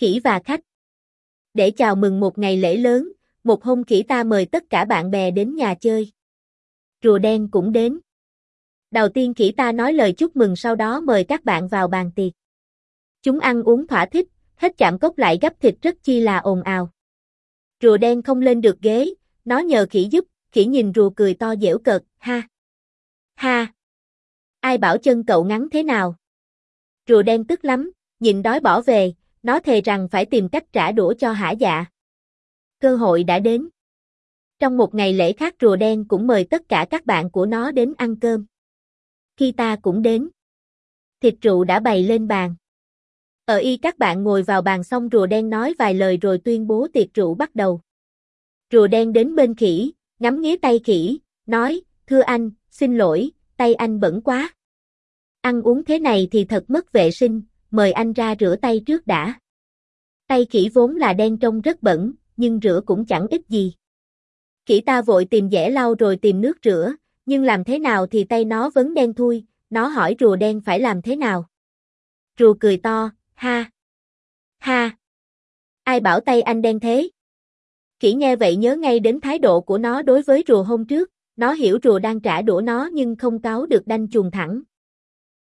Khỉ và khách Để chào mừng một ngày lễ lớn, một hôm khỉ ta mời tất cả bạn bè đến nhà chơi. Rùa đen cũng đến. Đầu tiên khỉ ta nói lời chúc mừng sau đó mời các bạn vào bàn tiệc. Chúng ăn uống thỏa thích, hết chạm cốc lại gấp thịt rất chi là ồn ào. Rùa đen không lên được ghế, nó nhờ khỉ giúp, khỉ nhìn rùa cười to dễu cợt, ha. Ha. Ai bảo chân cậu ngắn thế nào? Rùa đen tức lắm, nhìn đói bỏ về, nó thề rằng phải tìm cách trả đũa cho hả dạ. Cơ hội đã đến. Trong một ngày lễ khác rùa đen cũng mời tất cả các bạn của nó đến ăn cơm. Khi ta cũng đến. Thịt rượu đã bày lên bàn. Ở y các bạn ngồi vào bàn xong rùa đen nói vài lời rồi tuyên bố tiệc rượu bắt đầu. Rùa đen đến bên khỉ, ngắm nghía tay khỉ, nói, thưa anh, xin lỗi, tay anh bẩn quá. Ăn uống thế này thì thật mất vệ sinh, mời anh ra rửa tay trước đã. Tay khỉ vốn là đen trông rất bẩn, nhưng rửa cũng chẳng ít gì. Khỉ ta vội tìm dẻ lau rồi tìm nước rửa, nhưng làm thế nào thì tay nó vẫn đen thui, nó hỏi rùa đen phải làm thế nào. Rùa cười to, ha, ha, ai bảo tay anh đen thế? Khỉ nghe vậy nhớ ngay đến thái độ của nó đối với rùa hôm trước, nó hiểu rùa đang trả đũa nó nhưng không cáo được đanh chuồng thẳng,